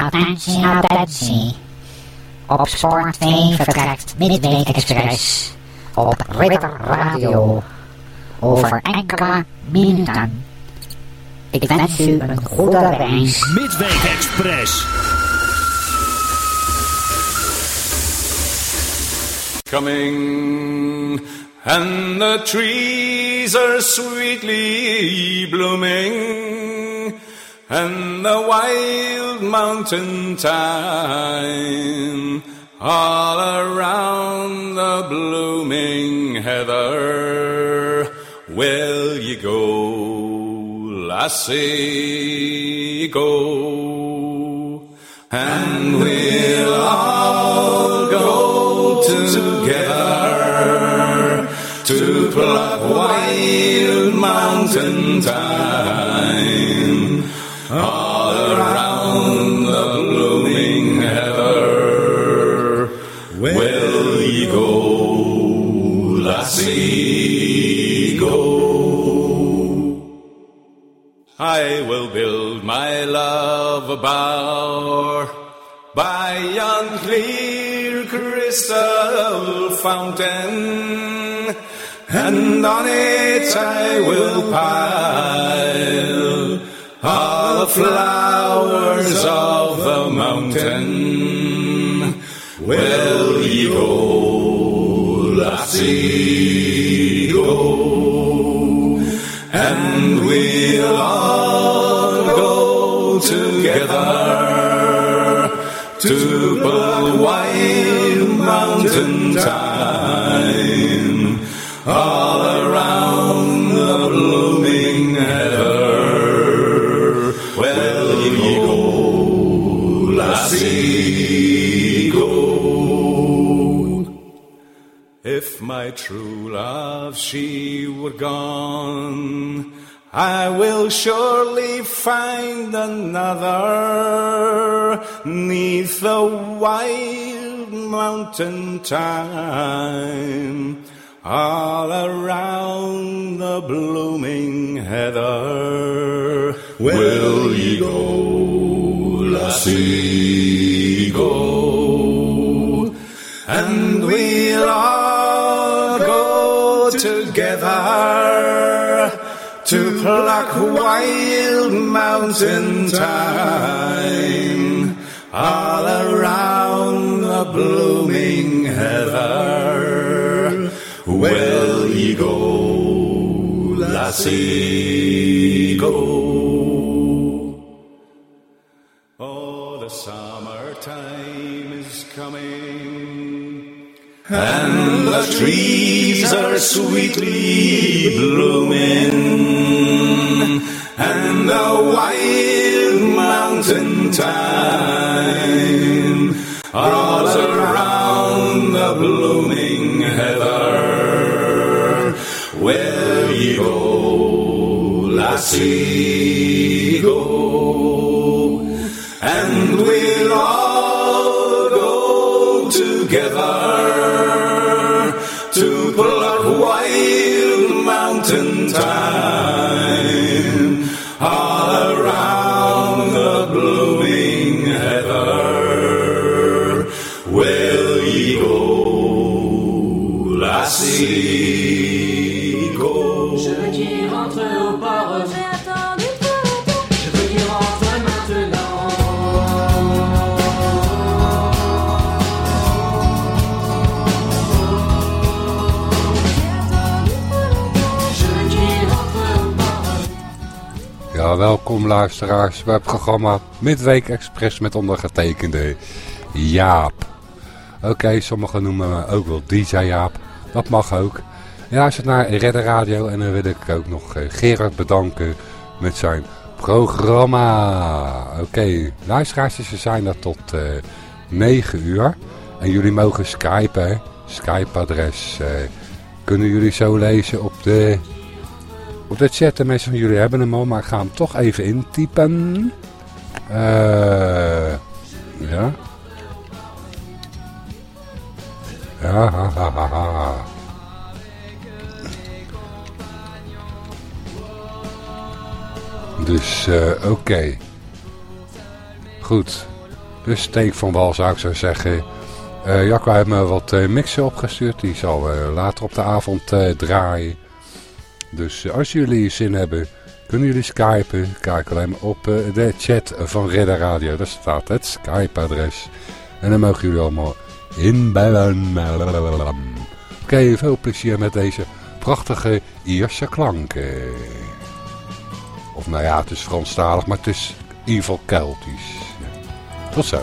Attentie, attentie. Op spoor 2 vertrekt Midweek Express op Ridder Radio over enkele minuten. Ik wens u een goede reis. Midweek Express. Coming, and the trees are sweetly blooming, and the wild mountain thyme all around the blooming heather. Will ye go, lassie, go, and we'll all go together to pluck wild mountain thyme all around the blooming heather. Will ye go, lassie, go? I will build my love a bower by yon clear crystal fountain, and on it I will pile the flowers of the mountain. Will ye go, lassie, go? And we'll all go together to pull wild mountain time all around the blooming If my true love she were gone, I will surely find another neath the wild mountain thyme, all around the blooming heather. Will ye go, lassie, pluck wild mountain thyme all around the blooming heather. Will ye go, lassie, go? Oh, the summertime is coming, and the trees are sweetly blooming, and the wild mountain thyme all around the blooming heather. Where ye go, lassie, go, and we'll all go together Temple of Wild Mountain Time. Ja, welkom luisteraars bij het programma Midweek Express met ondergetekende Jaap. Oké, sommigen noemen me ook wel DJ Jaap. Dat mag ook. Je luistert naar Redder Radio en dan wil ik ook nog eh, Gerard bedanken met zijn programma. Oké, luisteraars, ze zijn er tot eh 9 uur. En jullie mogen skypen. Skype-adres eh, kunnen jullie zo lezen op de, op de chat. De meeste van jullie hebben hem al, maar ik ga hem toch even intypen. Eh ja. Ha, ha, ha, ha. Dus, eh, oké. Goed. Dus steek van wal zou ik zo zeggen. Jacco heeft me wat mixen opgestuurd. Die zal later op de avond draaien. Dus eh, als jullie zin hebben, kunnen jullie skypen. Kijk alleen op eh, de chat van Redder Radio. Daar staat het Skype-adres. En dan mogen jullie allemaal inbellen. Oké, veel plezier met deze prachtige Ierse klanken. Of nou ja, het is Franstalig, maar het is geval Keltisch. Tot zo.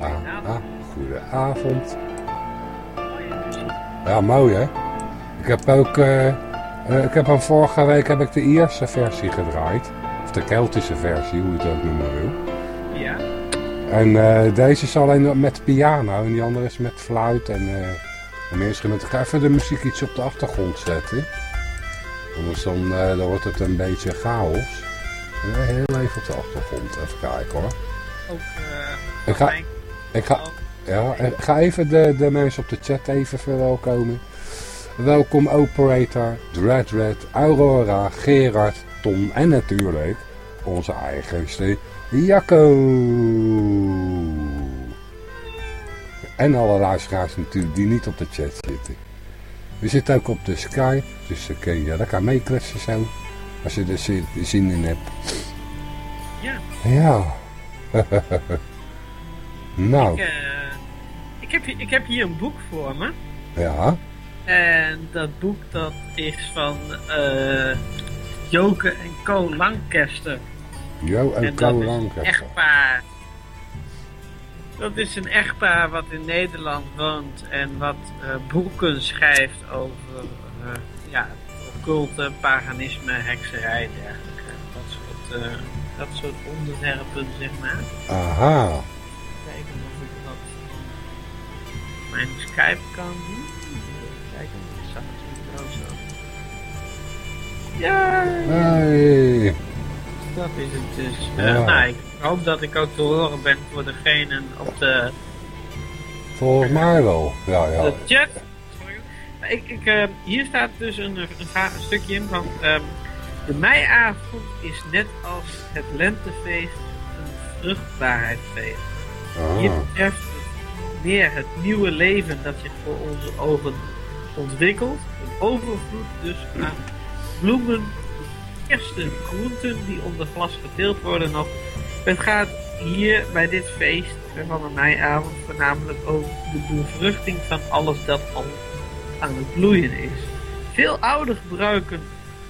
Ah, ah, goedenavond. Ja, mooi hè. Ik heb ook, eh, eh, ik heb hem vorige week heb ik de Ierse versie gedraaid. Of de Keltische versie, hoe je het ook noemen wil. Ja. En eh, deze is alleen met piano en die andere is met fluit en, eh en instrumenten. Ik ga even de muziek iets op de achtergrond zetten. Anders dan, dan wordt het een beetje chaos. Heel even op de achtergrond, even kijken hoor. Ook eh Ik ga- Ik ga, ja, ga even de, de mensen op de chat even verwelkomen. Welkom Operator, Dreadred, Aurora, Gerard, Tom en natuurlijk onze eigenste Jacco. En alle luisteraars natuurlijk die niet op de chat zitten. We zitten ook op de Skype, dus dan kun je lekker meekletsen zo. Als je er zin zin in hebt. Ja. Ja. nou, Ik, eh, ik, heb, hier- ik heb hier een boek voor me. ja. En dat boek dat is van eh Joke en Co. Lancaster. Jo en Co Lancaster. echtpaar. Dat is een echtpaar wat in Nederland woont en wat eh, boeken schrijft over eh, ja, occulte, paganisme, hekserij, dergelijke. Dat soort, dat soort onderwerpen, zeg maar. Aha. Kijken of ik dat mijn Skype kan doen. Kijken, ik zag het. Ja, Hey. dat is het dus. Eh, nou, ik hoop dat ik ook te horen ben voor degene op de, Volgens mij wel. Ja, ja. de chat. Sorry. Ik, ik, eh, hier staat dus een, een, stukje in van... de meiavond is net als het lentefeest een vruchtbaarheidsfeest. Hier Aha. betreft het meer het nieuwe leven dat zich voor onze ogen ontwikkelt. Een overvloed dus aan bloemen, eerste groenten die onder glas geteeld worden nog. Het gaat hier bij dit feest van de meiavond voornamelijk over de bevruchting van alles dat al aan het bloeien is. Veel oude gebruiken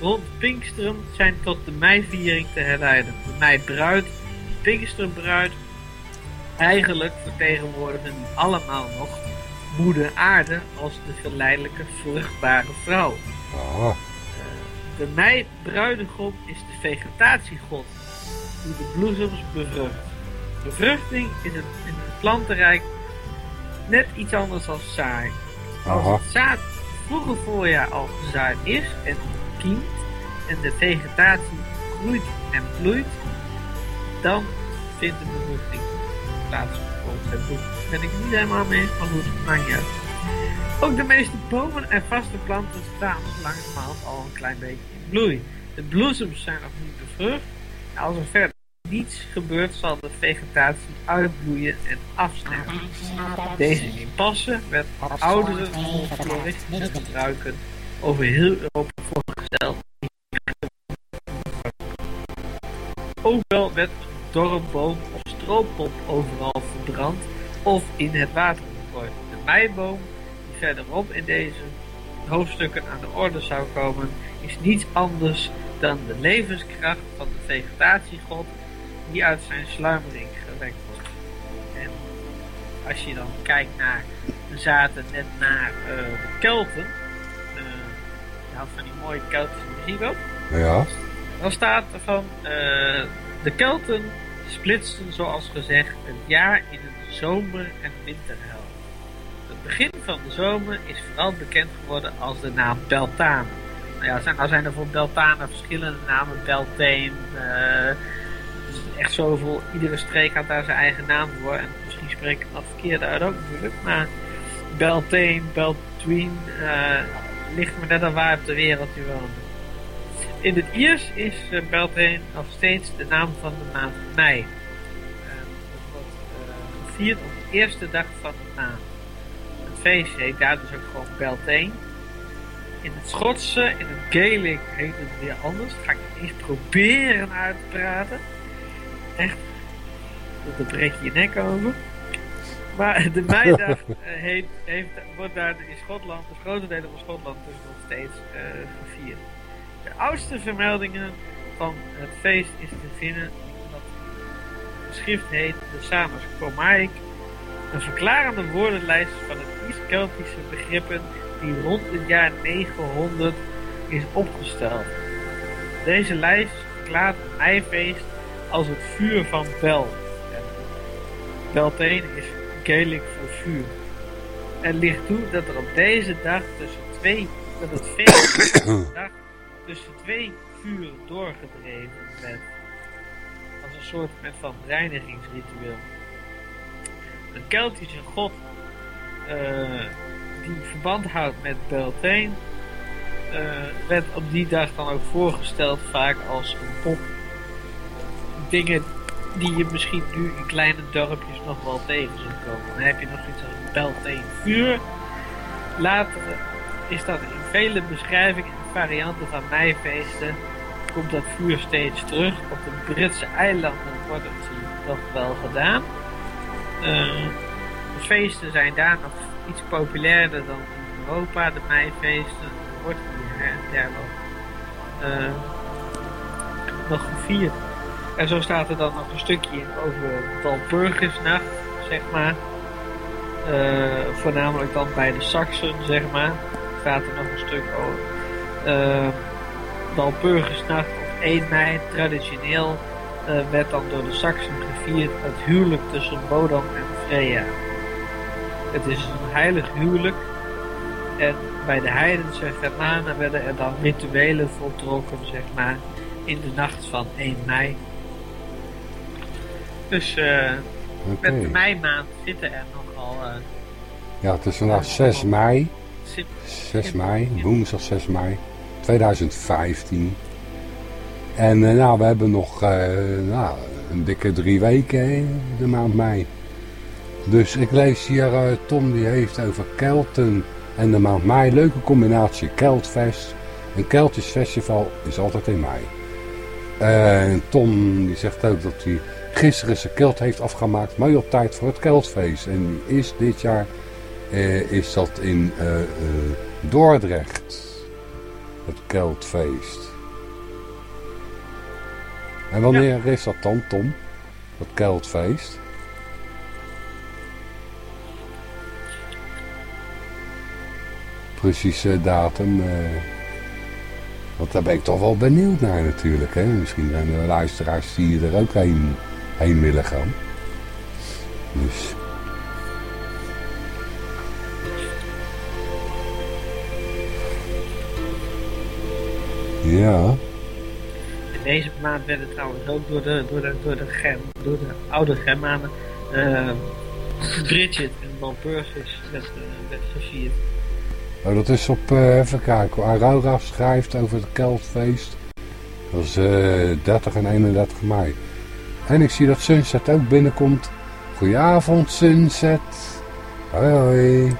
rond Pinksteren zijn tot de meiviering te herleiden. De meibruid, de Pinksterbruid, Eigenlijk vertegenwoordigen die allemaal nog moeder aarde als de geleidelijke vruchtbare vrouw. De mei-bruidegom is de vegetatiegod die de bloesems bevrucht. Bevruchting is het, in het plantenrijk net iets anders dan zaai. Als het zaad vroege voorjaar al gezaaid is en en de vegetatie groeit en bloeit, dan vindt de bevruchting plaats volgens het boek. Ben ik niet helemaal mee maar goed, maakt niet uit. Ook de meeste bomen en vaste planten staan langzamerhand al een klein beetje in bloei. De bloesems zijn nog niet bevrucht. En als er verder niets gebeurt, zal de vegetatie uitbloeien en afsterven. Deze impasse werd door oudere folkloristen gebruiken over heel Europa voorgesteld. Ook wel werd een dorpboom of strooppop overal verbrand of in het water gegooid. De meiboom, die verderop in deze hoofdstukken aan de orde zou komen, is niets anders dan de levenskracht van de vegetatiegod die uit zijn sluimering gewekt wordt. En als je dan kijkt naar, zaten net naar eh, de Kelten, van die mooie Keltische muziek Ja. dan staat er van eh, de Kelten splitsten zoals gezegd het jaar in een zomer- en winterhel. Het begin van de zomer is vooral bekend geworden als de naam Beltaan. Nou ja, zijn, nou zijn er voor Beltanen verschillende namen. Beltane, het is echt zoveel. Iedere streek had daar zijn eigen naam voor. En misschien spreek ik dat verkeerd uit ook natuurlijk. Maar Beltane, Beltween, eh ligt maar net aan waar op de wereld je woont. In het Iers is uh, Beltane nog steeds de naam van de maand mei. Uh, dat wordt uh, gevierd op de eerste dag van de maand. Het feestje heet daar dus ook gewoon Beltane. In het Schotse, in het Gaelic heet het weer anders. Dat ga ik eens proberen uit te praten. Echt, daar breek je je nek over. Maar de meidag uh, heet, heeft, wordt daar in Schotland, dus grote delen van Schotland, dus nog steeds uh, gevierd. De oudste vermeldingen van het feest is te vinden wat de schrift heet de Samers Comaik, een verklarende woordenlijst van het Iers-Keltische begrippen die rond het jaar 900 is opgesteld. Deze lijst verklaart het meifeest als het vuur van Bel. En Beltane is Gaelic voor vuur. Het ligt toe dat er op deze dag tussen twee, dat het feest dag tussen twee vuren doorgedreven werd. Als een soort van reinigingsritueel. Een Keltische god eh, die verband houdt met Beltane eh, werd op die dag dan ook voorgesteld vaak als een pop. Dingen die je misschien nu in kleine dorpjes nog wel tegen zult komen. Dan heb je nog iets als een Beltane vuur. Later is dat in vele beschrijvingen en varianten van meifeesten komt dat vuur steeds terug. Op de Britse eilanden wordt het nog wel gedaan. Eh, de feesten zijn daar nog iets populairder dan in Europa, de meifeesten. Wordt hier en der nog, eh, nog gevierd. En zo staat er dan nog een stukje in over Walpurgisnacht, zeg maar. Eh, voornamelijk dan bij de Saxen, zeg maar. Staat er nog een stuk over. Uh, Walpurgisnacht op 1 mei, traditioneel, eh, werd dan door de Saxen gevierd het huwelijk tussen Bodam en Freya. Het is een heilig huwelijk. En bij de heidense Germanen werden er dan rituelen voltrokken, zeg maar, in de nacht van 1 mei. Dus Oké. met de meimaand zitten er nogal eh Ja, het is vandaag 6 mei. sim- 6 mei, woensdag 6 mei 2015. En eh, nou, we hebben nog nou, een dikke drie weken, hè, de maand mei. Dus ik lees hier, Tom die heeft over Kelten en de maand mei. Leuke combinatie, Keltfest. Een Keltisch festival is altijd in mei. En Tom die zegt ook dat hij gisteren zijn Kelt heeft afgemaakt, maar op tijd voor het Keltfeest. En die is dit jaar eh, is dat in eh, eh, Dordrecht. Het Keltfeest. En wanneer is dat dan, Tom? Het Keltfeest? Precieze datum. eh, want daar ben ik toch wel benieuwd naar natuurlijk. Hè? Misschien zijn er luisteraars die er ook heen, heen willen gaan. Dus... Ja, In deze maand werden trouwens ook door de, door de, door de, Germ, door de oude Germanen eh Bridget en Walpurgis werd, eh, werd gevierd. oh, dat is op, eh, even kijken, Aurora schrijft over het Keltfeest. Dat is eh 30 en 31 mei. En ik zie dat Sunset ook binnenkomt. Goedenavond Sunset. Hoi hoi.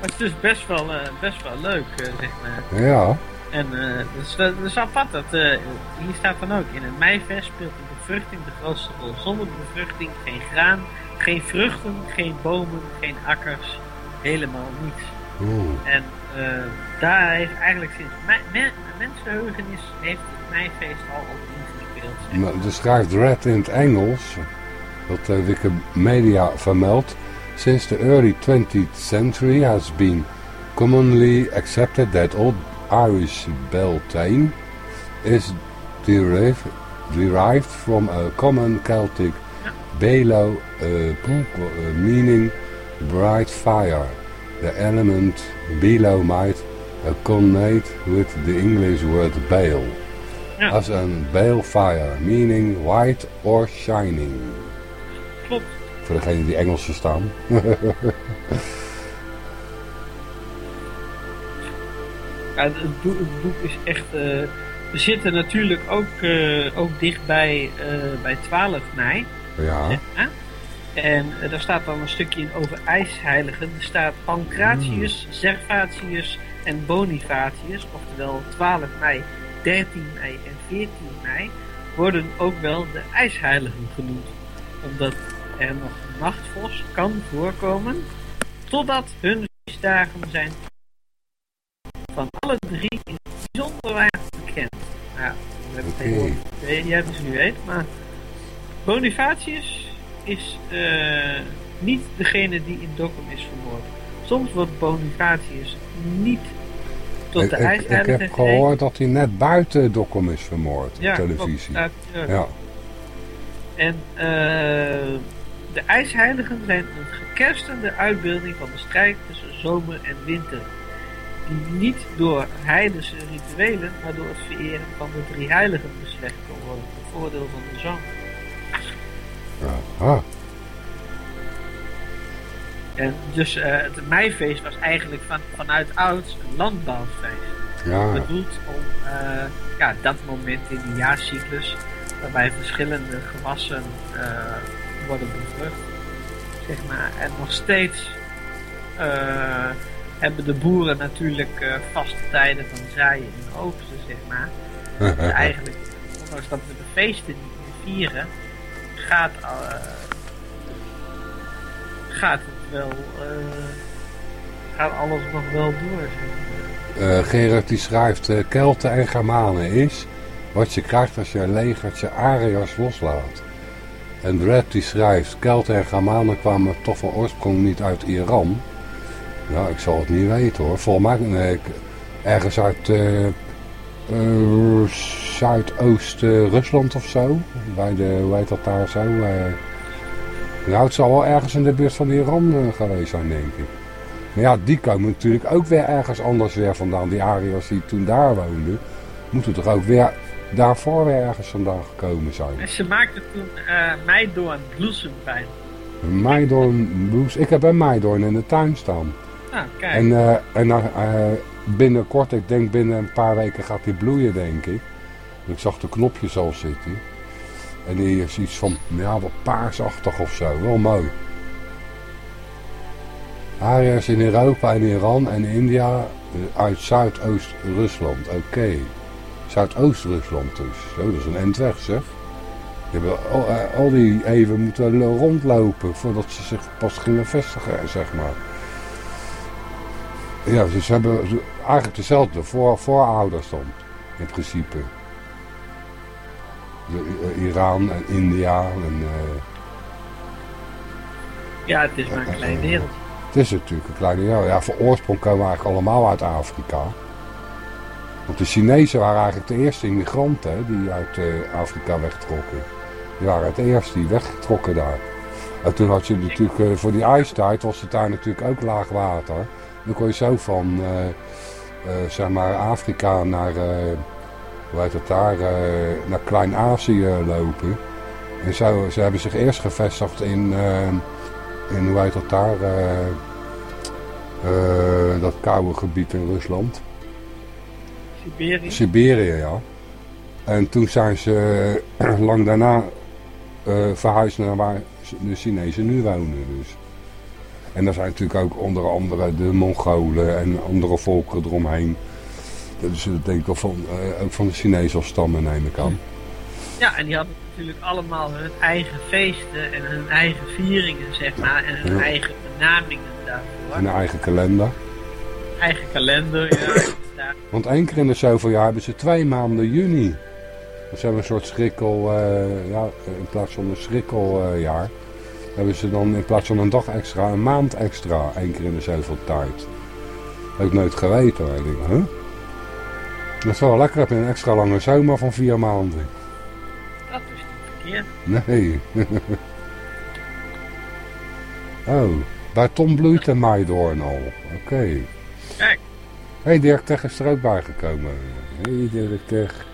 Het is dus best wel, eh, best wel leuk, eh, zeg maar. Ja, En eh dat, is, dat is apart. Dat, hier staat dan ook, in het meifest speelt de bevruchting de grootste rol. Zonder bevruchting geen graan, geen vruchten, geen bomen, geen akkers. Helemaal niets. Oeh. En eh, daar heeft eigenlijk sinds me me mensenheugenis heeft het meifeest al op ingespeeld. zeg. Maar Er schrijft Red in het Engels, uh, Wikimedia vermeldt. Since the early 20th century has been commonly accepted that Old Irish Beltane is derived, derived from a common Celtic belo, uh, uh, meaning bright fire. The element belo might uh, connate with the English word bale Ja, as een balefire, meaning white or shining. klopt. Voor degenen die Engels verstaan. Ja, het, het boek, het boek is echt... eh, we zitten natuurlijk ook, eh, ook dichtbij eh, bij 12 mei. ja, Ja. En eh, daar staat dan een stukje in over ijsheiligen. Er staat Pancratius, Servatius en Bonifatius, oftewel 12 mei, 13 mei en 14 mei, worden ook wel de ijsheiligen genoemd. Omdat er nog een nachtvos kan voorkomen, totdat hun feestdagen zijn. Van alle drie het bijzonder weinig regent. Nou, ja, we hebben tegenwoordig twee, jij dus nu weet, maar Bonifatius is eh, niet degene die in Dokkum is vermoord. Soms wordt Bonifatius niet tot Ik, de ik, ik ijsheilige heb gegeven. gehoord dat hij net buiten Dokkum is vermoord ja, op televisie. klopt, ja, En eh, de ijsheiligen zijn een gekerstende uitbeelding van de strijd tussen zomer en winter. Die niet door heidense rituelen, maar door het vereren van de drie heiligen beslecht kan worden. Ten voordeel van de zomer. Ja. Ah, En dus eh, het meifeest was eigenlijk van, vanuit ouds een landbouwfeest. ja. Bedoeld om eh, ja, dat moment in de jaarcyclus waarbij verschillende gewassen eh, worden bevrucht. Zeg maar. En nog steeds hebben de boeren natuurlijk vaste tijden van zaaien en oogsten, zeg maar. En eigenlijk, ondanks dat we de feesten niet meer vieren, gaat, eh, gaat het wel, eh, gaat alles nog wel door. Eh, Gerard die schrijft, Kelten en Germanen is wat je krijgt als je een legertje Ariërs loslaat. En Brad die schrijft, Kelten en Germanen kwamen toch van oorsprong niet uit Iran. Nou, ik zal het niet weten hoor. Volgens mij nee, ergens uit eh, Zuidoost-Rusland of zo. Bij de, hoe heet dat daar zo? eh. nou, het zal wel ergens in de buurt van Iran eh, geweest zijn, denk ik. Maar ja, die komen natuurlijk ook weer ergens anders weer vandaan. Die Ariërs die toen daar woonden, moeten toch ook weer daarvoor weer ergens vandaan gekomen zijn. En ze maakten toen eh meidoorn bloesempijn. Meidoorn Blues. Ik heb een Meidoorn in de tuin staan. Nou, kijk. En, eh, en eh, binnenkort, ik denk binnen een paar weken gaat die bloeien, denk ik. Ik zag de knopjes al zitten. En die is iets van, ja, wat paarsachtig of zo. Wel mooi. Ariërs in Europa en Iran en India eh, uit Zuidoost-Rusland. Oké. Zuidoost-Rusland dus. Zo, dat is een end weg, zeg. Die hebben al, eh, al die even moeten lo- rondlopen voordat ze zich pas gingen vestigen, zeg maar. Ja, dus hebben eigenlijk dezelfde voor, voorouders dan, in principe. De, eh, Iran en India en... eh, ja, het is maar een klein wereld. het is natuurlijk een kleine... Ja, ja, voor oorsprong komen we eigenlijk allemaal uit Afrika. Want de Chinezen waren eigenlijk de eerste immigranten hè, die uit eh, Afrika wegtrokken. Die waren het eerst die weggetrokken daar. En toen had je natuurlijk, eh, voor die ijstijd was het daar natuurlijk ook laag water. Dan kon je zo van, eh, eh, zeg maar, Afrika naar, eh, hoe heet het daar, naar Klein-Azië lopen. En zo, ze hebben zich eerst gevestigd in, in hoe heet dat daar, dat koude gebied in Rusland. Siberië. Siberië, ja. En toen zijn ze lang daarna verhuisd naar waar de Chinezen nu wonen. Dus. En daar zijn natuurlijk ook onder andere de Mongolen en andere volkeren eromheen. Dus ik denk wel van, eh, ook van de Chinezen afstammen neem ik aan. Ja, en die hadden natuurlijk allemaal hun eigen feesten en hun eigen vieringen, zeg maar. En hun Ja. eigen benamingen daarvoor. En een eigen kalender. Eigen kalender, ja. Want één keer in de zoveel jaar hebben ze twee maanden juni. Dus ze hebben een soort schrikkel, eh, ja, in plaats van een schrikkeljaar, hebben ze dan in plaats van een dag extra, een maand extra, één keer in de zoveel tijd. Heb ik nooit geweten. maar Ik huh? Dat is wel lekker, heb je een extra lange zomer van vier maanden. Dat is niet verkeerd. Nee. oh, bij Tom bloeit de meidoorn al. Oké. Kijk. Hé, hey, Dirk Tech is er ook bij gekomen. Hé, hey, Dirk Tech.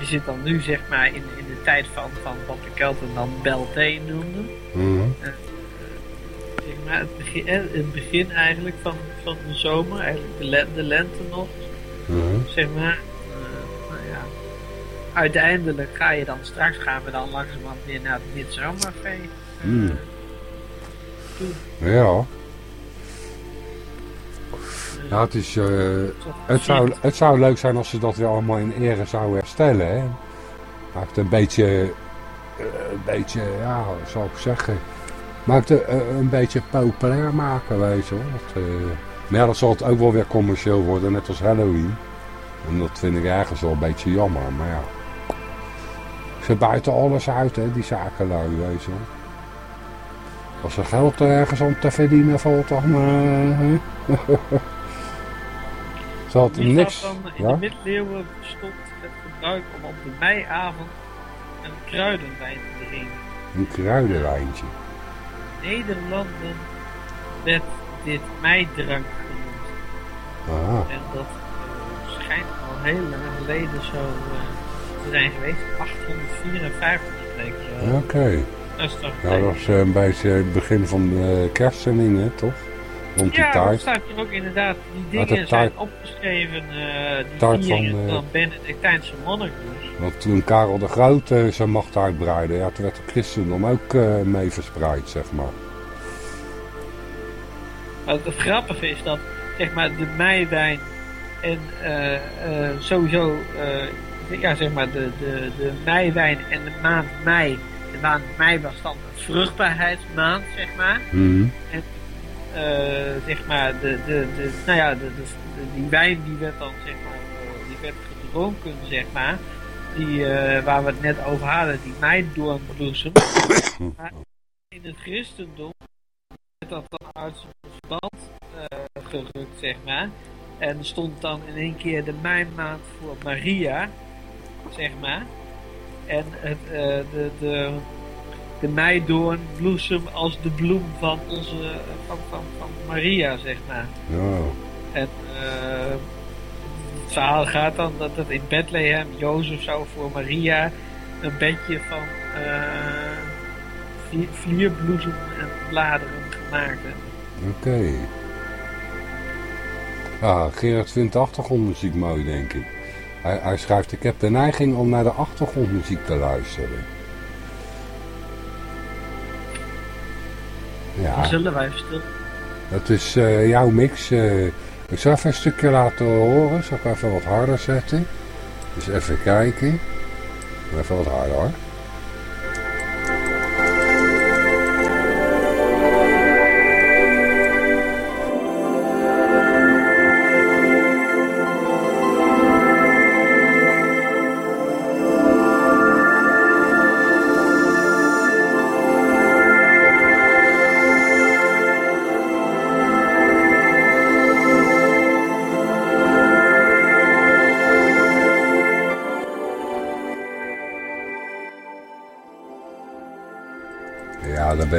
Je zit dan nu, zeg maar, in, in de tijd van, van wat de Kelten dan Beltane noemden. Mhm. Zeg maar, het begin, eh, het begin eigenlijk van, van de zomer, eigenlijk de, le- de lente nog, Mhm. zeg maar. Eh, nou ja. Uiteindelijk ga je dan, straks gaan we dan langzamerhand weer naar het midzomerfeest. eh, Mm. Ja. Ja, het is... eh, het, zou, het zou leuk zijn als ze dat weer allemaal in ere zouden herstellen, hè. Maakt een beetje... eh, een beetje, ja, zou ik zeggen... Maakt eh, een beetje populair maken, weet je. Dat, Maar ja, dan zal het ook wel weer commercieel worden, net als Halloween. En dat vind ik ergens wel een beetje jammer, maar ja. Ze buiten alles uit, hè, die zakenlui, weet. Als er geld ergens om te verdienen valt, dan... eh, Die niks... dan in Ja? de middeleeuwen bestond het gebruik om op de meiavond een kruidenwijn te drinken. Een kruidenwijntje. In Nederlanden werd dit meidrank genoemd. Aha. En dat eh, schijnt al heel lang geleden zo eh, te zijn geweest. 854 spreken ze. Oké. Dat is toch Ja, dat is eh, beetje het begin van de kerstzending, hè, toch? Rond die Ja, dat staat hier ook inderdaad. Die de dingen zijn opgeschreven, eh die taart van, eh, van Benedictijnse monniken. Want toen Karel de Groot eh, zijn macht uitbreidde, ja, toen werd het christendom ook mee verspreid, zeg maar. Maar het grappige is dat zeg maar de meiwijn en sowieso ja, zeg maar de, de, de meiwijn en de maand mei. De maand mei was dan een vruchtbaarheidsmaand, zeg maar. Mhm. En zeg maar de, de, de, nou ja, de, de, de- die wijn die werd dan zeg maar, eh, die werd gedronken, zeg maar. Die, eh, waar we het net over hadden, die meidoornbloesem. maar in het christendom werd dat dan uit zijn verband eh, gerukt, zeg maar. En er stond dan in één keer de meimaand voor Maria, zeg maar. En het, eh, de, de, de meidoornbloesem als de bloem van onze, van, van, van Maria, zeg maar. Ja. En eh, het verhaal gaat dan dat in Bethlehem, Jozef zou voor Maria een bedje van eh vier, vlierbloesem en bladeren gemaakt hebben. Oké. Ah, Gerard vindt de achtergrondmuziek mooi, denk ik. Hij, hij schrijft, ik heb de neiging om naar de achtergrondmuziek te luisteren. Ja, zullen wij dat is eh, jouw mix. eh. ik zal even een stukje laten horen. Zal ik even wat harder zetten? Dus even kijken. Even wat harder hoor.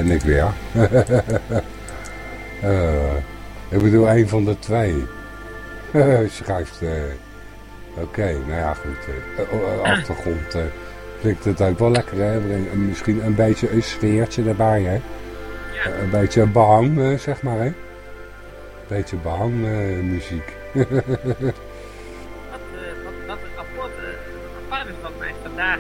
Ben ik weer. Eh, ik bedoel, een van de twee. Schrijft. eh, Oké, nou ja, goed. eh, achtergrond klinkt het ook wel lekker, hè? Misschien een beetje een sfeertje erbij, hè? Ja. Een beetje behang, eh, zeg maar, hè? Een beetje behang muziek. Wat, apart, is wat mij vandaag,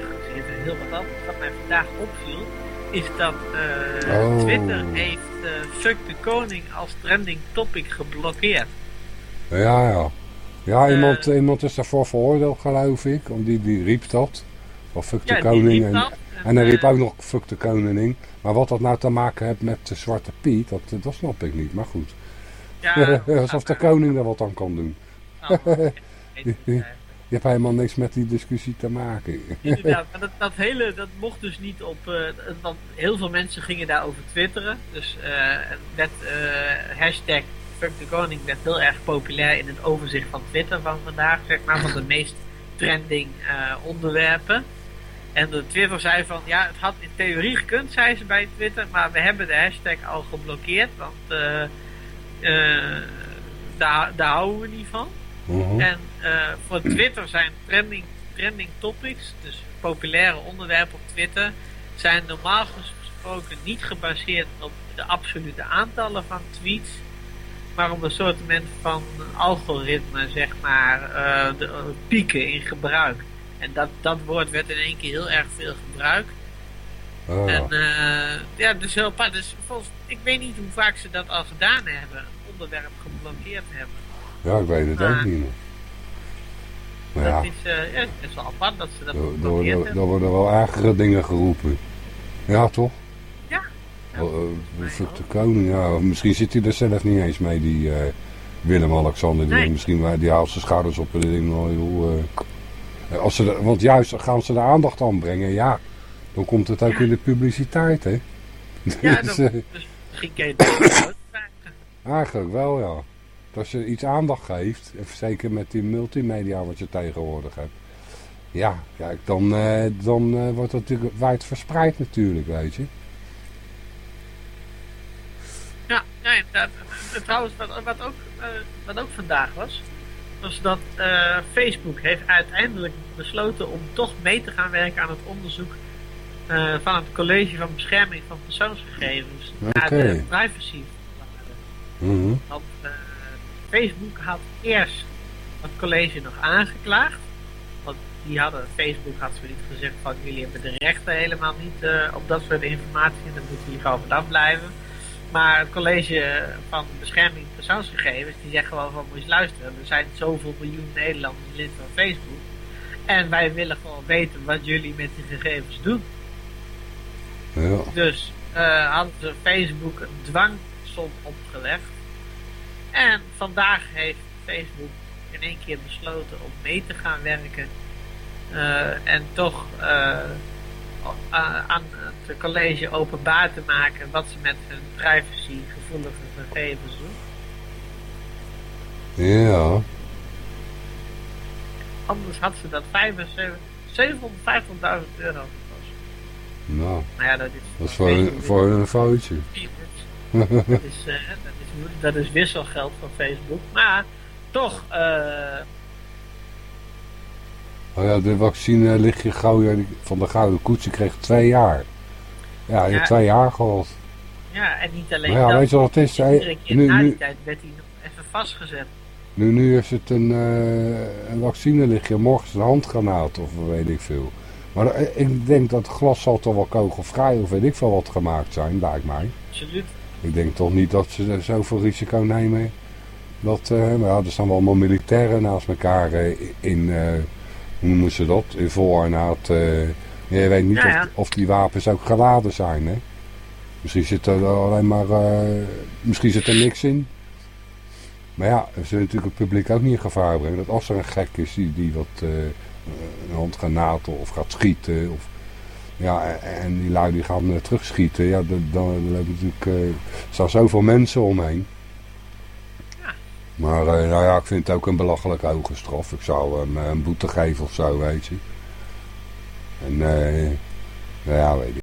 heel wat anders, wat mij vandaag opviel, is dat eh, Oh. Twitter heeft eh, Fuck de Koning als trending topic geblokkeerd. Ja, ja. Ja, Eh. iemand, iemand is daarvoor veroordeeld, geloof ik. Want die, die riep dat. Of fuck de Ja, koning. en, en hij riep eh, ook nog fuck de koning. Maar wat dat nou te maken heeft met de Zwarte Piet, dat, dat snap ik niet. Maar goed. ja, Alsof de koning er wat aan kan doen. nou, eh. Je hebt helemaal niks met die discussie te maken. Inderdaad, maar dat, dat hele, dat mocht dus niet op, eh, want heel veel mensen gingen daarover twitteren. Dus eh, het werd, eh, hashtag fuck koning werd heel erg populair in het overzicht van Twitter van vandaag, zeg maar, van de meest trending eh, onderwerpen. En de Twitter zei van, ja, het had in theorie gekund, zei ze bij Twitter, maar we hebben de hashtag al geblokkeerd, want eh, eh, daar, daar houden we niet van. Mhm. En eh, voor Twitter zijn trending, trending topics, dus populaire onderwerpen op Twitter, zijn normaal gesproken niet gebaseerd op de absolute aantallen van tweets, maar op een soort van algoritme, zeg maar, eh, de, eh, pieken in gebruik. En dat, dat woord werd in één keer heel erg veel gebruikt. Ah, En ja, dus heel apart. Dus volgens, ik weet niet hoe vaak ze dat al gedaan hebben, een onderwerp geblokkeerd hebben. Ja, ik weet het ook Ah. niet. Maar ja, is, eh, ja, het is wel apart dat ze dat worden, wel ergere dingen geroepen. Ja, toch? Ja. Eh, fuck de koning, ja. Misschien zit hij er zelf niet eens mee, die, eh, Willem-Alexander, die Nee. misschien die haalt zijn schouders op en denkt, nou, joh, als ze de- want juist gaan ze de aandacht aanbrengen, ja, dan komt het ook in de publiciteit, hè. Ja, Dus, dan, dus misschien kun je het ook. Eigenlijk wel, ja. Als je iets aandacht geeft, zeker met die multimedia wat je tegenwoordig hebt. Ja, kijk, dan, eh, dan eh, wordt het natuurlijk wijd verspreid natuurlijk, weet je. Ja, ja inderdaad. Trouwens, wat, wat, ook, eh, wat ook vandaag was, was dat Facebook heeft uiteindelijk besloten om toch mee te gaan werken aan het onderzoek van het College van Bescherming van Persoonsgegevens naar de privacy. Want eh, Facebook had eerst het college nog aangeklaagd. Want die hadden, Facebook had zoiets gezegd van jullie hebben de rechten helemaal niet eh, op dat soort informatie. En dan moeten jullie gewoon vanaf blijven. Maar het college van bescherming persoonsgegevens die zegt gewoon van moet je eens luisteren. Er zijn zoveel miljoen Nederlanders lid van Facebook. En wij willen gewoon weten wat jullie met die gegevens doen. Ja. Dus eh, hadden ze Facebook een dwangsom opgelegd. En vandaag heeft Facebook in één keer besloten om mee te gaan werken. eh, en toch eh, aan het college openbaar te maken wat ze met hun privacy gevoelige gegevens doen. Ja. Anders had ze dat 75 750.000 euro gekost. Nou, Nou ja, dat is, dat is voor, een- voor een foutje. dat is, eh, dat, dat is wisselgeld van Facebook. Maar toch, eh, Oh ja, de vaccine ligt je gauw van de Gouden Koets. Je kreeg twee jaar. Ja, je Ja. hebt twee jaar gehad. ja, en niet alleen Maar ja, dat. weet je wat het is? Hey, Iedere keer nu, na die nu, tijd werd hij nog even vastgezet. nu, nu is het een, eh, een vaccine ligt je morgen is een handgranaat of weet ik veel. Maar ik denk dat glas zal toch wel kogelvrij of weet ik veel wat gemaakt zijn, lijkt mij. Absoluut. Ik denk toch niet dat ze zoveel risico nemen. Dat, maar ja, er staan wel allemaal militairen naast elkaar eh, in, eh, hoe noemen ze dat, in voornaad. je weet niet Ja, ja. Of, of die wapens ook geladen zijn, hè. Misschien zit er alleen maar, misschien zit er niks in. Maar ja, ze zullen natuurlijk het publiek ook niet in gevaar brengen. Dat als er een gek is die, die wat, een handgranaten of gaat schieten of... Ja, en- en die lui die gaan eh, terugschieten. Ja, dan, lopen natuurlijk, er staan zoveel mensen omheen. Ja. Maar eh, nou ja, ik vind het ook een belachelijk hoge straf. Ik zou hem eh, een boete geven of zo, weet je. En eh, nou ja, weet je.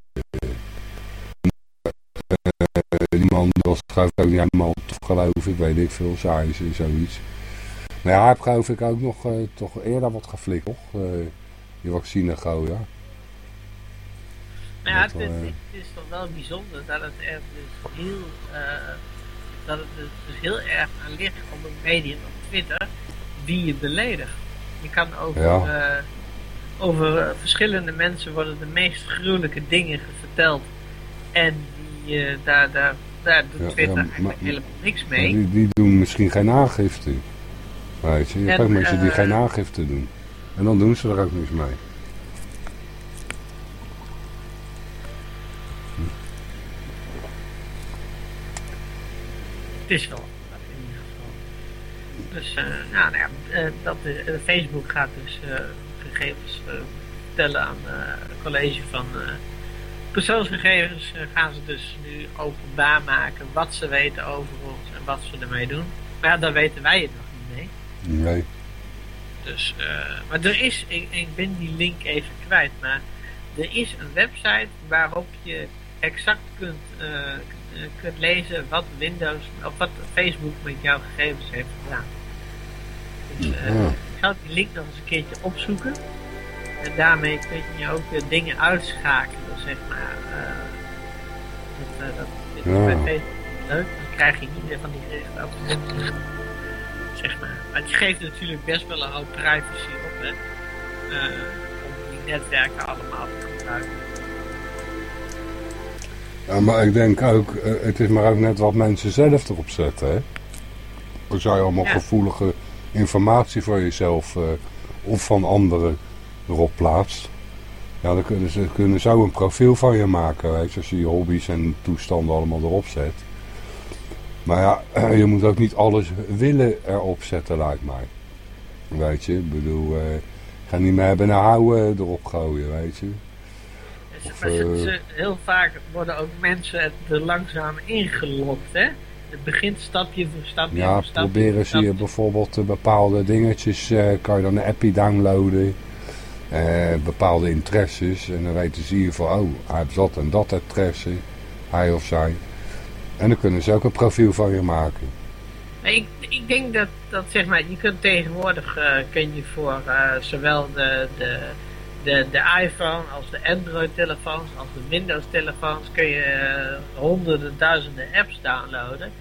die man was geloof ook niet helemaal tof geloof ik, weet ik veel, zei ze, zoiets. Maar ja, hij heeft geloof ik ook nog toch eerder wat? Eh, die vaccine gooien. Maar ja, het, eh. het is toch wel bijzonder dat het er dus heel, eh, dat het dus heel erg aan ligt op een medium op Twitter wie je beledigt. Je kan over, Ja. eh, over verschillende mensen worden de meest gruwelijke dingen verteld. En die, daar, daar, daar doet Ja, Twitter ja, eigenlijk maar- helemaal niks mee. die, die doen misschien geen aangifte. Weet je, je hebt ook mensen die geen aangifte doen. En dan doen ze er ook niks mee. Het is wel in ieder geval. Dus eh, ja, nou ja, dat, eh, Facebook gaat dus gegevens vertellen aan het college van persoonsgegevens. gaan ze dus nu openbaar maken wat ze weten over ons en wat ze ermee doen. Maar ja, daar weten wij het nog niet mee. Nee. Dus, maar er is, ik, ik ben die link even kwijt, maar er is een website waarop je exact kunt, eh, kunt lezen wat Windows of wat Facebook met jouw gegevens heeft gedaan. Dus, eh, Ja. ik zal die link nog eens een keertje opzoeken. En daarmee kun je ook eh, dingen uitschakelen, zeg maar. eh, dat, eh, dat ik Ja. bij Facebook leuk. Dan krijg je niet meer van die gerichte advertenties. Zeg maar. Maar het geeft natuurlijk best wel een hoop privacy op, hè. Eh, om die netwerken allemaal te gebruiken. Ja, maar ik denk ook, eh, het is maar ook net wat mensen zelf erop zetten, hè. Als jij allemaal Ja. gevoelige informatie voor jezelf eh, of van anderen erop plaatst. Ja, dan kunnen ze kunnen zo een profiel van je maken, weet je, als je je hobby's en toestanden allemaal erop zet. Maar ja, je moet ook niet alles willen erop zetten, lijkt mij. Weet je, ik bedoel, eh, ga niet meer hebben naar houden erop gooien, weet je. Of, maar ze, eh, ze- heel vaak worden ook mensen er langzaam ingelokt, hè? Het begint stapje voor stapje Ja, voor stapje. proberen ze je bijvoorbeeld eh, bepaalde dingetjes, eh, kan je dan een appie downloaden. bepaalde interesses. En dan weten ze hier van, oh, hij heeft dat en dat interesse. Hij of zij. En dan kunnen ze ook een profiel van je maken. Ik, ik denk dat, dat zeg maar, je kunt tegenwoordig kun je voor zowel de, de, de, de iPhone als de Android telefoons als de Windows telefoons kun je eh, honderden, duizenden apps downloaden.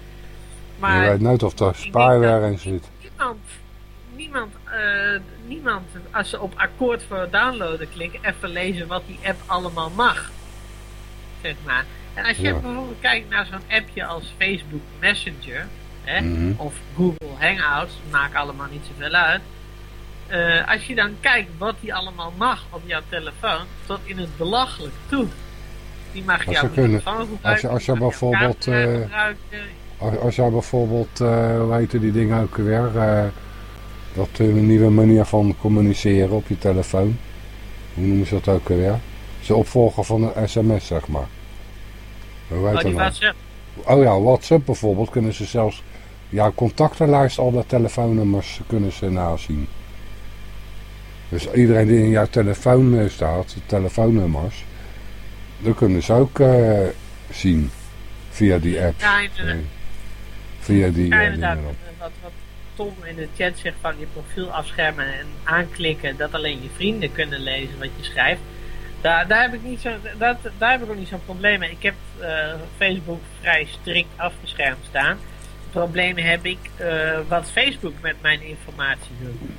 Maar je weet nooit of daar denk spyware in zit. niemand, niemand, eh, niemand, als ze op akkoord voor downloaden klikken, even lezen wat die app allemaal mag. Zeg maar. En als je Ja. bijvoorbeeld kijkt naar zo'n appje als Facebook Messenger, hè, Mhm. of Google Hangouts, maakt allemaal niet zoveel uit. Eh, als je dan kijkt wat die allemaal mag op jouw telefoon, tot in het belachelijk toe. Die mag Als jouw telefoon gebruiken. Als je- als je bijvoorbeeld, gebruiken. Als, als jij bijvoorbeeld, eh hoe heette die dingen ook weer, dat een nieuwe manier van communiceren op je telefoon. Hoe noemen ze dat ook weer? Ze opvolger van een sms, zeg maar. Hoe heet Oh, nou? WhatsApp. Oh ja, WhatsApp bijvoorbeeld kunnen ze zelfs jouw contactenlijst, al de telefoonnummers kunnen ze nazien. Dus iedereen die in jouw telefoon eh, staat, de telefoonnummers, dat kunnen ze ook eh, zien via die app. Ja, inderdaad. Eh, via die Ja, inderdaad. Wat, wat Tom in de chat zegt van je profiel afschermen en aanklikken dat alleen je vrienden kunnen lezen wat je schrijft. Daar, daar heb ik niet zo, dat, daar heb ik ook niet zo'n probleem mee. Ik heb Facebook vrij strikt afgeschermd staan. Het probleem heb ik wat Facebook met mijn informatie doet.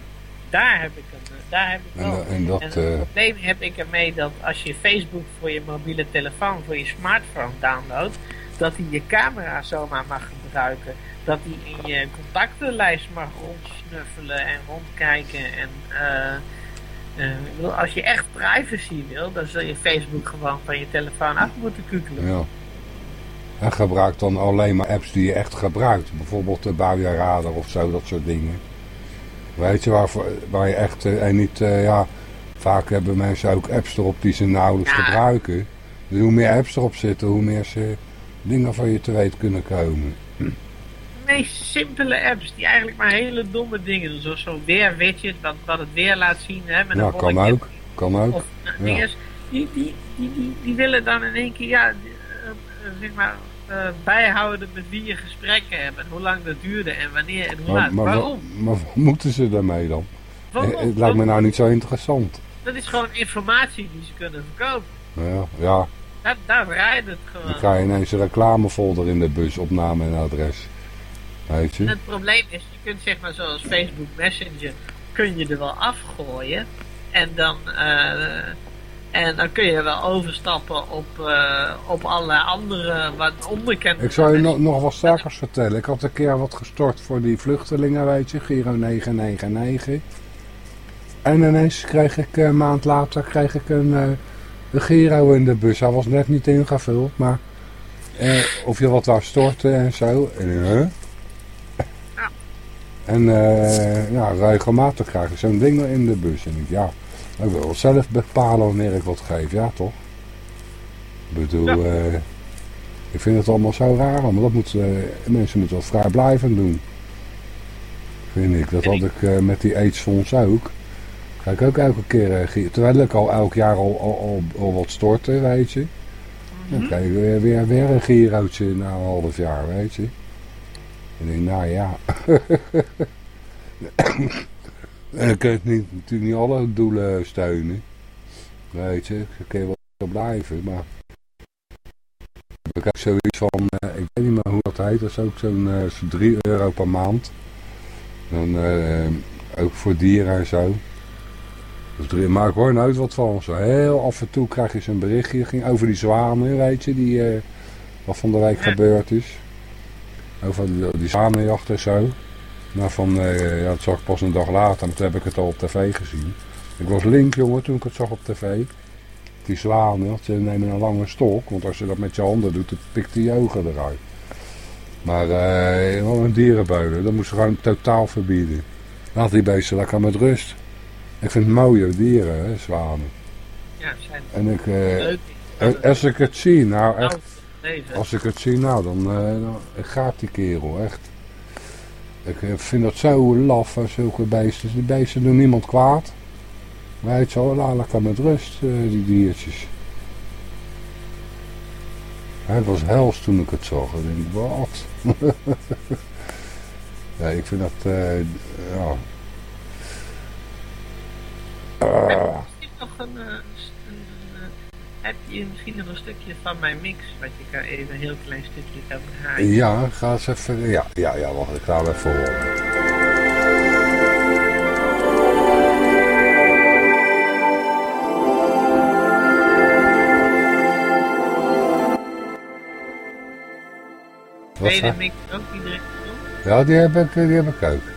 Daar heb ik een, daar heb ik En, wel. eh, en dat, En het eh, probleem heb ik ermee dat als je Facebook voor je mobiele telefoon, voor je smartphone downloadt, dat hij je camera zomaar mag gebruiken. Dat hij in je contactenlijst mag rondsnuffelen en rondkijken. En eh, ik bedoel, als je echt privacy wil, dan zul je Facebook gewoon van je telefoon af moeten kukelen. Ja. En gebruik dan alleen maar apps die je echt gebruikt. Bijvoorbeeld de buienradar of zo, dat soort dingen. Weet je, waar, waar je echt, eh, en niet, eh, ja, vaak hebben mensen ook apps erop die ze nauwelijks Ja. gebruiken. Dus hoe meer apps erop zitten, hoe meer ze dingen van je te weten kunnen komen. De meest simpele apps die eigenlijk maar hele domme dingen doen. Zoals zo'n weerwidget wat, wat het weer laat zien. Hè, met Ja, een kan ook. Kan ook. Of Ja. die, die, die, die, die willen dan in één keer, ja, eh, zeg maar, eh, bijhouden met wie je gesprekken hebt en hoe lang dat duurde en wanneer en hoe laat. maar, Waarom? maar wat moeten ze daarmee dan? Waarom? Eh, Het lijkt me nou niet zo interessant. Dat is gewoon informatie die ze kunnen verkopen. Ja, ja, Dat, daar draait het dan gewoon. krijg je ineens een reclamefolder in de bus op naam en adres. Weet En je? het probleem is, je kunt zeg maar zoals Facebook Messenger, kun je er wel afgooien. En dan, eh, en dan kun je wel overstappen op, eh, op allerlei andere, wat onbekende... Ik zal je nog, nog wat sterkers vertellen. Ik had een keer wat gestort voor die vluchtelingen, weet je, Giro 999. En ineens kreeg ik eh, een maand later kreeg ik een, eh, een Giro in de bus. Hij was net niet ingevuld, maar of je wat wou storten en zo. En? Ja. en ja, regelmatig krijg je zo'n ding in de bus. En ik, ja, ik wil zelf bepalen wanneer ik wat geef, ja toch? Ik bedoel, Ja. eh, ik vind het allemaal zo raar, maar dat moet, eh, mensen moeten wel vrijblijvend doen. Vind ik. Dat had ik eh, met die aidsfonds ook. Ga ik ook elke keer, terwijl ik al elk jaar al, al, al, al wat stortte, weet je. Dan krijg je weer, weer, weer een girootje na een half jaar, weet je. En ik denk, nou ja. en dan kun je niet, natuurlijk niet alle doelen steunen. Weet je, dan kun je wel zo blijven, maar... Ik heb zoiets van, eh, ik weet niet meer hoe dat heet, dat is ook zo'n eh, zo'n 3 euro per maand. Dan, eh, ook voor dieren en zo. Dus drie, maar ik hoor nooit wat van. Zo heel af en toe krijg je zo'n berichtje. ging over die zwanen, weet je, die, wat van de Ja. gebeurd is. Over die, die zwanenjacht en zo. Nou, van, eh, ja, dat zag ik pas een dag later, maar toen heb ik het al op tv gezien. Ik was link, jongen, toen ik het zag op tv. Die zwanen, ze nemen een lange stok, want als je dat met je handen doet, dan pikt die je ogen eruit. Maar eh, wel een dierenbeulen, dat moesten ze gewoon totaal verbieden. Laat die beesten lekker met rust. Ik vind het mooie dieren, hè, zwanen. Ja, zijn En ik, eh, als ik het zie, nou echt, als ik het zie, nou dan, eh, dan gaat die kerel, echt. Ik eh, vind dat zo laf, hè, zulke beesten. Die beesten doen niemand kwaad. Weet je wel, laat lekker met rust, eh, die diertjes. Het was hels toen ik het zag. Ik denk, wat? ja, ik vind dat, eh, ja. Misschien nog een, heb je misschien nog een stukje van mijn mix, wat je kan even een heel klein stukje kan draaien? ja, ga eens even, ja, ja, ja, wacht, ik ga hem even horen. Tweede mix ook direct? Ja, die heb ik, die heb ik ook.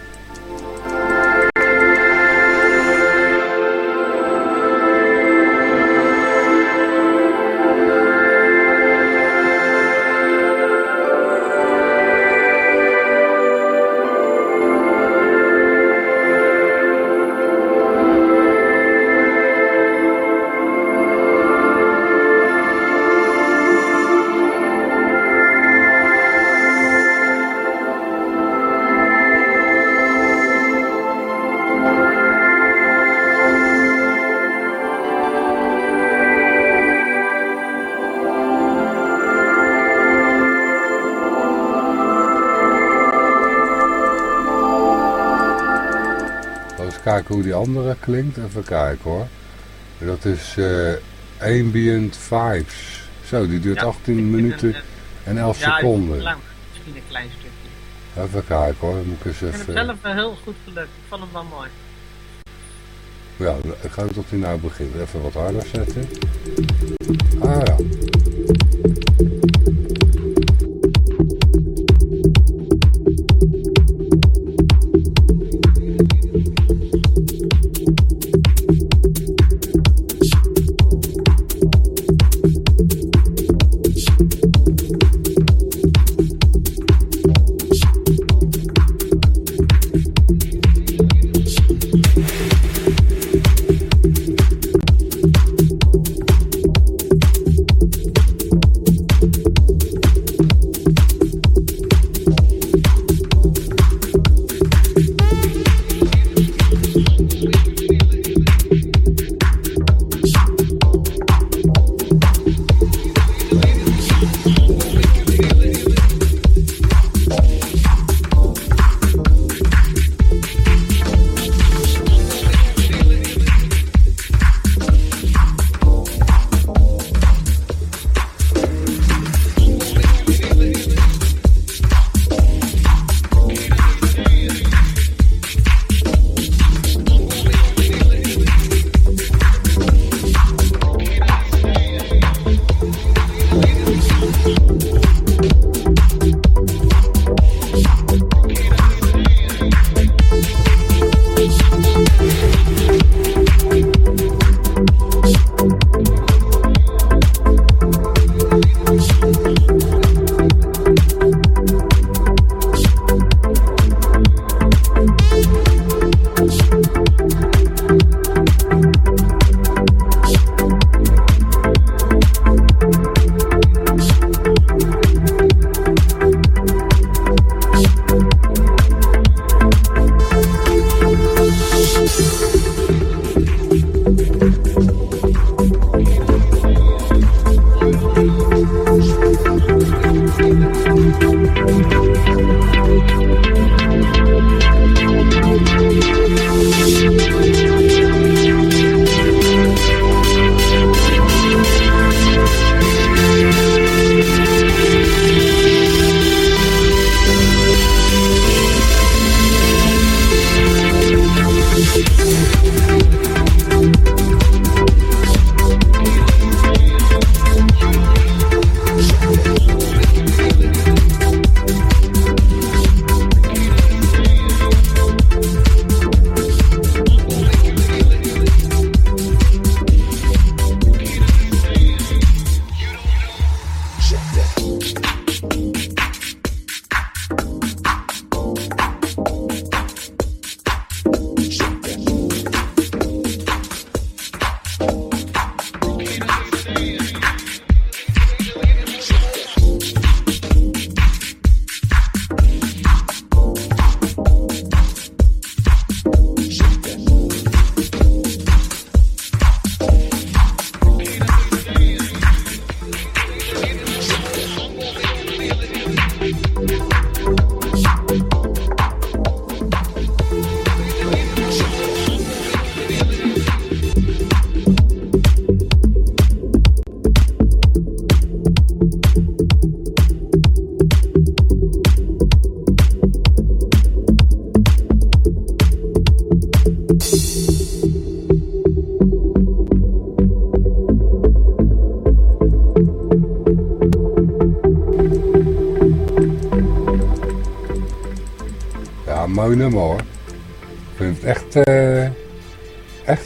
Kijken hoe die andere klinkt. Even kijken hoor. Dat is eh, Ambient Vibes. Zo, die duurt Ja, 18 ik vind minuten eh, en 11 ja, seconden. lang. Misschien een klein stukje. Even kijken hoor, moet ik eens Ik hem even... zelf wel heel goed gelukt. Ik vond hem wel mooi. Ja, ik ga tot hij nou begint. Even wat harder zetten. Ah ja.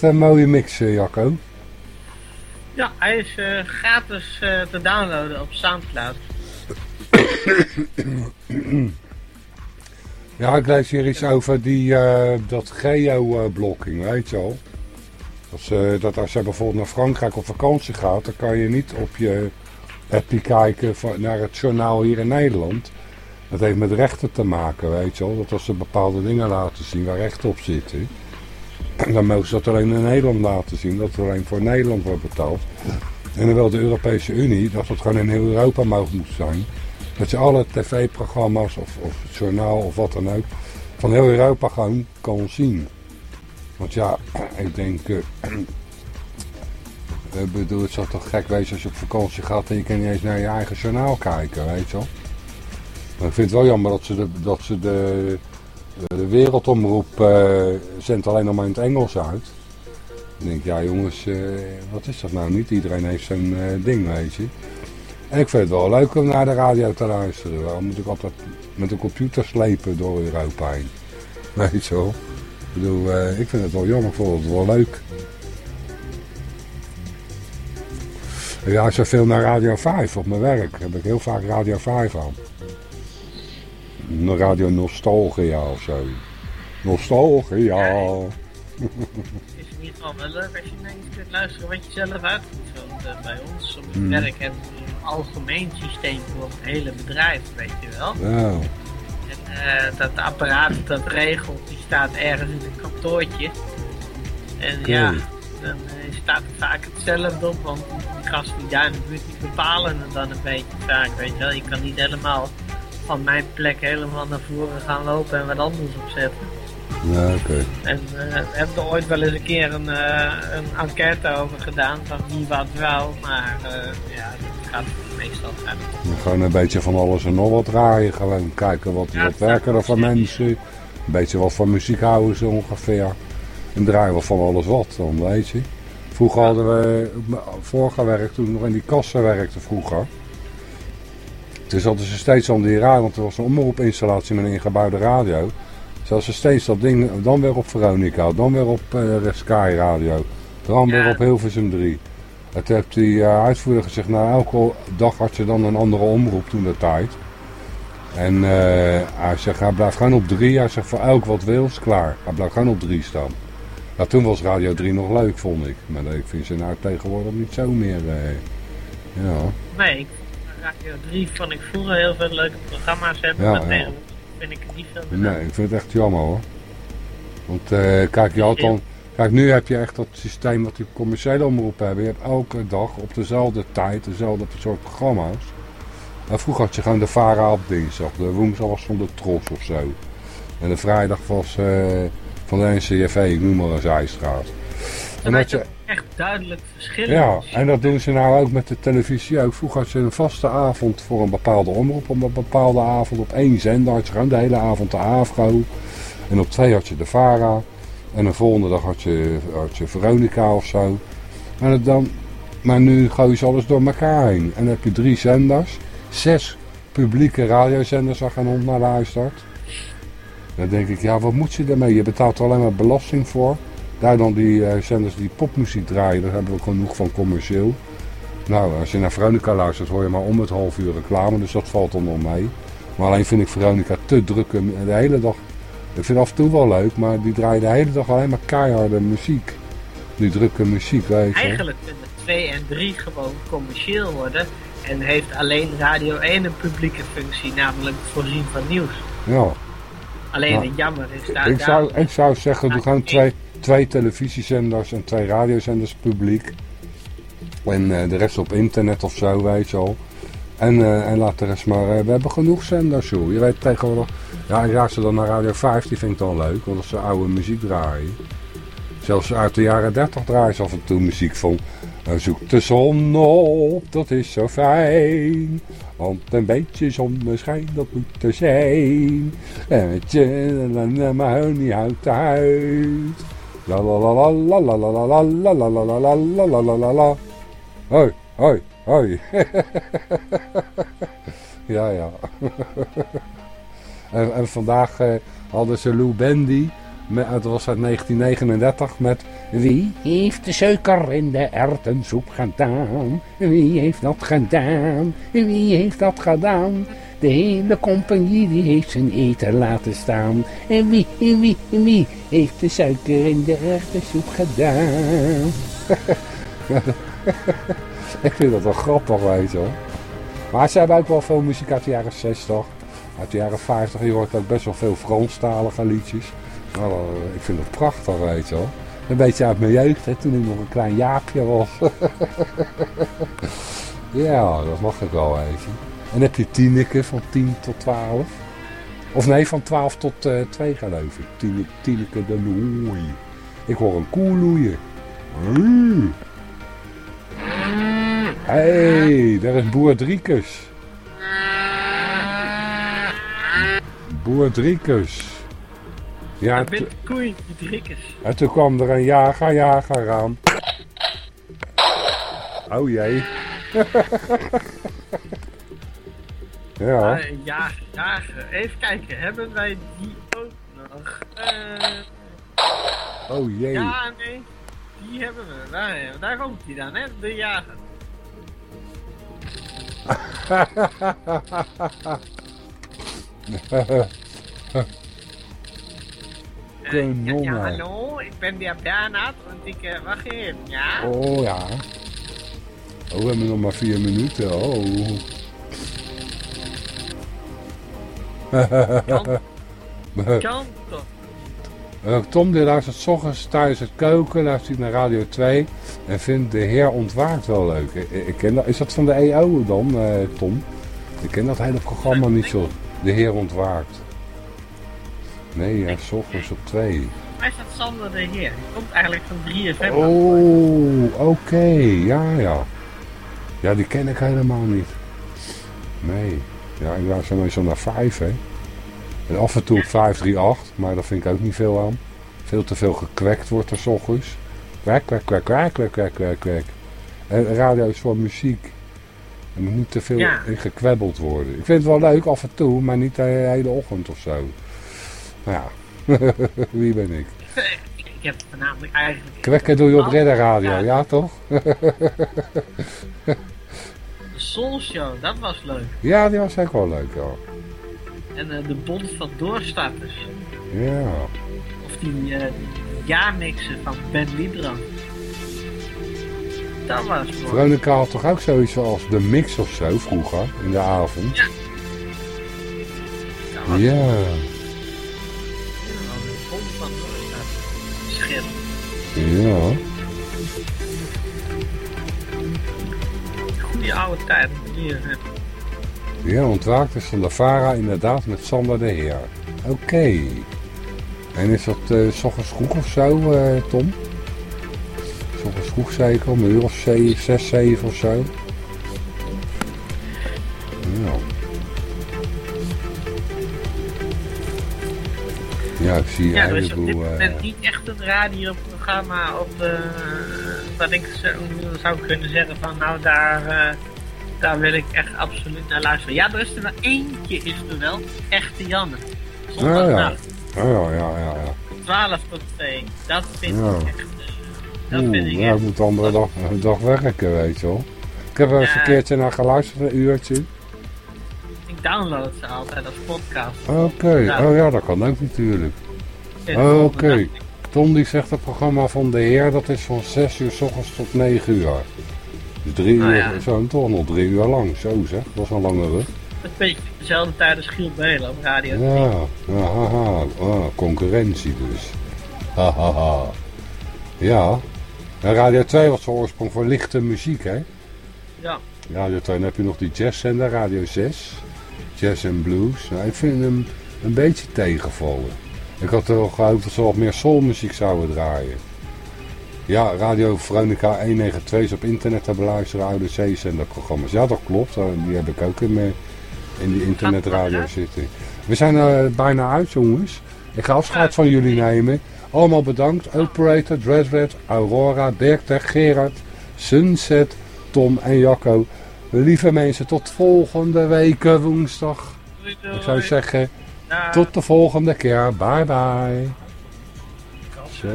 Een mooie mix, eh, Jacco. Ja, hij is eh, gratis eh, te downloaden op Soundcloud. Ja, ik lees hier iets over die, eh, dat geo-blocking, weet je wel. Dat, ze- dat als je bijvoorbeeld naar Frankrijk op vakantie gaat, dan kan je niet op je appje kijken van- naar het journaal hier in Nederland. Dat heeft met rechten te maken, weet je wel. Dat als ze bepaalde dingen laten zien waar rechten op zitten, dan mogen ze dat alleen in Nederland laten zien. Dat er alleen voor Nederland wordt betaald. En wil de Europese Unie dat het gewoon in heel Europa mogelijk moet zijn. Dat je alle tv-programma's of, of het journaal of wat dan ook van heel Europa gewoon kan zien. Want ja, ik denk, eh, ik bedoel, het zou toch gek wezen als je op vakantie gaat en je kan niet eens naar je eigen journaal kijken, weet je wel. Maar ik vind het wel jammer dat ze dat ze de, de wereldomroep eh zendt alleen nog maar in het Engels uit. Dan denk ja jongens, eh, wat is dat nou niet? Iedereen heeft zo'n eh, ding, weet je. En ik vind het wel leuk om naar de radio te luisteren. Waarom moet ik altijd met een computer slepen door Europa heen? Weet je wel. Ik bedoel, ik vind het wel jammer, ik het wel leuk. Ik luister veel naar Radio 5 op mijn werk. Heb ik heel vaak Radio 5 aan. Een Radio Nostalgia of zo. Nostalgia. Het is in ieder geval wel leuk als je kunt luisteren wat je zelf uitvoert. Want eh, bij ons op het Hmm. werk hebben we een algemeen systeem voor het hele bedrijf, weet je wel. En eh, dat apparaat dat regelt, die staat ergens in een kantoortje. En ja, dan eh, staat er vaak hetzelfde op, want die gasten die daar in de buurt die bepalen het dan een beetje vaak, weet je wel. Je kan niet helemaal van mijn plek helemaal naar voren gaan lopen en wat anders opzetten. ja, oké. En eh, we hebben er ooit wel eens een keer een, eh, een enquête over gedaan van wie wat wou, maar eh, ja, dat gaat meestal om. Gewoon een beetje van alles en nog wat draaien. Gewoon kijken wat, Ja, wat werken er voor mensen. Een beetje wat voor muziek houden ze ongeveer. En draaien we van alles wat dan, weet je. Vroeger hadden we, vorige werk, toen nog in die kassen werkte vroeger. Toen hadden ze steeds aan die radio, want er was een omroepinstallatie met een ingebouwde radio. Zoals ze steeds dat ding, dan weer op Veronica, dan weer op eh, Sky Radio, dan weer op Hilversum 3. En toen heeft die eh, uitvoerder gezegd, nou elke dag had je dan een andere omroep toen de tijd. En eh, hij zegt, hij blijft gewoon op 3. Hij zegt, voor elk wat wil is klaar. Hij blijft gewoon op 3 staan. Nou, toen was Radio 3 nog leuk, vond ik. Maar ik vind ze nou tegenwoordig niet zo meer. ja. Nee, ik, Radio 3 vond ik vroeger heel veel leuke programma's hebben, Ja, maar ja. tegenwoordig vind ik het niet veel meer. Nee, ik vind het echt jammer hoor. Want eh, kijk, je had dan, kijk, nu heb je echt dat systeem wat die commerciële omroepen hebben. Je hebt elke dag op dezelfde tijd, dezelfde soort programma's. En vroeger had je gewoon de VARA op dinsdag. De woensdag was van de Tros of zo. En de vrijdag was eh, van de NCFV, ik noem maar een zijstraat. En had je, echt duidelijk verschillen. ja, en dat doen ze nou ook met de televisie ook. Vroeger had je een vaste avond voor een bepaalde omroep. Op een bepaalde avond op één zender had je gewoon de hele avond de AFRO. En op twee had je de VARA. En de volgende dag had je, had je Veronica of zo. En dan, maar nu gooi je ze alles door elkaar heen. En dan heb je drie zenders. Zes publieke radiozenders waar geen naar luistert. Dan denk ik, ja wat moet je ermee? Je betaalt er alleen maar belasting voor. Daar dan die eh, zenders die popmuziek draaien, daar hebben we genoeg van commercieel. Nou, als je naar Veronica luistert, hoor je maar om het half uur reclame, dus dat valt dan nog mee. Maar alleen vind ik Veronica te druk en de hele dag. Ik vind het af en toe wel leuk, maar die draaien de hele dag alleen maar keiharde muziek. Die drukke muziek, weet je. Eigenlijk kunnen 2 en 3 gewoon commercieel worden. En heeft alleen Radio 1 een publieke functie, namelijk het voorzien van nieuws. Ja. Alleen Maar het jammer is daar. Ik zou, ik zou zeggen, doe gewoon ik- twee, twee televisiezenders en twee radiozenders publiek. En eh, de rest op internet of zo, weet je al. En, eh, en laat de rest maar... eh, we hebben genoeg zenders, joh. Je weet tegenwoordig... Ja, ik luister dan naar Radio 5, die vind ik dan leuk. Want dat ze oude muziek draaien. Zelfs uit de jaren 30 draaien ze af en toe muziek van... zoek de zon op, dat is zo fijn. Want een beetje zonneschijn, dat moet er zijn. En met je, maar niet uit. La la la la la la la la la la la la la la la la la la. Hoi, hoi, hoi. ja, ja. en, en vandaag, eh, hadden ze Lou Bendy. Met, het was uit 1939 met... Wie heeft de suiker in de erwtensoep gedaan? Wie heeft dat gedaan? Wie heeft dat gedaan? De hele compagnie die heeft zijn eten laten staan. En wie, wie, wie heeft de suiker in de erwtensoep gedaan? Ik vind dat wel grappig, weet je wel. Maar ze hebben ook wel veel muziek uit de jaren 60. Uit de jaren 50. Je hoort ook best wel veel Franstalige liedjes. Eh, ik vind het prachtig, weet je wel. Een beetje uit mijn jeugd, hè, toen ik nog een klein jaapje was. ja, dat mag ik wel, je. En heb je Tineke van 10 tot 12. Of nee, van 12 tot eh 2 geloof ik. Tineke, Tineke de Loei. Ik hoor een koe loeien. Mm. Hé, hey, daar is Boer Driekus. Boer Driekus. Ja, Ik ben koei, drikkers. en toen kwam er een jager, jager aan. Oh jee. ja, ja, jager. Even kijken, hebben wij die ook nog? Eh, oh jee. ja, nee. Die hebben we. Daar, daar komt hij dan, hè? De jager. Eh, ja, ja, hallo, ik ben de Bernhard en ik eh, wacht even, ja? Oh ja. Oh, we hebben nog maar vier minuten. Oh. Kan toch? Eh, Tom die luistert 's ochtends tijdens het koken, luistert naar Radio 2 en vindt de heer ontwaakt wel leuk. Ik, ik ken dat, is dat van de EO dan, eh, Tom? Ik ken dat hele programma niet zo. De heer ontwaakt. Nee, ja, 's ochtends op 2. Waar is dat Sander de Heer? Die komt eigenlijk van 3FM. Oh, oké, ja, ja. Ja, die ken ik helemaal niet. Nee, ja, ik luister meestal naar 5, hè. En af en toe op 538, maar dat vind ik ook niet veel aan. Veel te veel gekwekt wordt er 's ochtends. Kwek, kwek, kwek, kwek, kwek, kwek, kwek, kwek. En radio is voor muziek. Er moet niet te veel Ja. in gekwebbeld worden. Ik vind het wel leuk af en toe, maar niet de hele ochtend of zo. Nou ja, wie ben ik? Ik heb voornamelijk eigenlijk Kwekken doe je op Oh, Redder Radio, ja toch? Soul Show, dat was leuk. Ja, die was ook wel leuk, ja. En eh, de Bond van Doorstarters. Ja, Of die eh jaarmixen van Ben Librand. Dat was mooi. Veronica had toch ook zoiets als de mix of zo vroeger, in de avond? Was Ja, mooi. De Bond van. Schitterend. ja. Goeie oude tijd. Hier, eh, Ja, ontwaakt is van de Vara inderdaad met Sander de Heer. Oké. En is dat eh, s ochtends vroeg of zo, eh, Tom? S ochtends vroeg zeker, om een uur of zeven, zes, zeven of zo? Ja. Ja, ik zie Ja, een er is op dit heleboel... moment niet echt een radioprogramma op de, wat ik zo, zou kunnen zeggen van nou daar, eh, daar wil ik echt absoluut naar luisteren. Ja, er is er maar eentje is er wel, Echte Janne. ja. Zondagnacht, Oh ja, ja, ja, ja. 12 tot 2. Dat vind Ja. ik echt, eh, dat Oeh, vind ik ja, echt. ik moet de andere dag, dag werken, weet je wel. Ik heb er eens Ja. een keertje naar geluisterd, een uurtje. Ik download ze altijd als podcast. Oké, Ja. oh ja, dat kan ook natuurlijk. Oké, Tom die zegt het programma van de heer, dat is van 6 uur s ochtends tot 9 uur. Dus drie Ah, uur, zo toch nog drie uur lang, zo zeg, dat is een lange rug. Een beetje dezelfde tijd als Giel Belen op Radio 10. Ja, haha, ah, concurrentie dus. Hahaha. Ja, en Radio 2 was van oorsprong voor lichte muziek, hè? Ja. Radio 2, dan heb je nog die jazzzender, Radio 6. Jazz en blues. Nou, ik vind hem een beetje tegenvallen. Ik had wel gehoopt dat ze wat meer soulmuziek zouden draaien. Ja, Radio Veronica 192 is op internet te beluisteren, oude zeezenderprogramma's. Ja, dat klopt. eh, Die heb ik ook in, mijn, in die internetradio zitten. We zijn er bijna uit, jongens. Ik ga afscheid van jullie nemen. Allemaal bedankt. Operator, Dreadred, Aurora, Dirk, Gerard, Sunset, Tom en Jacco. Lieve mensen, tot volgende week eh, woensdag. Ik zou zeggen, Tot de volgende keer. Bye bye. Zo.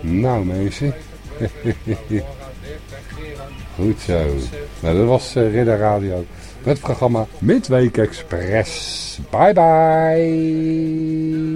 Nou mensen. Goed zo. Nou, dat was eh, Ridder Radio. Met het programma Midweek Express. Bye bye.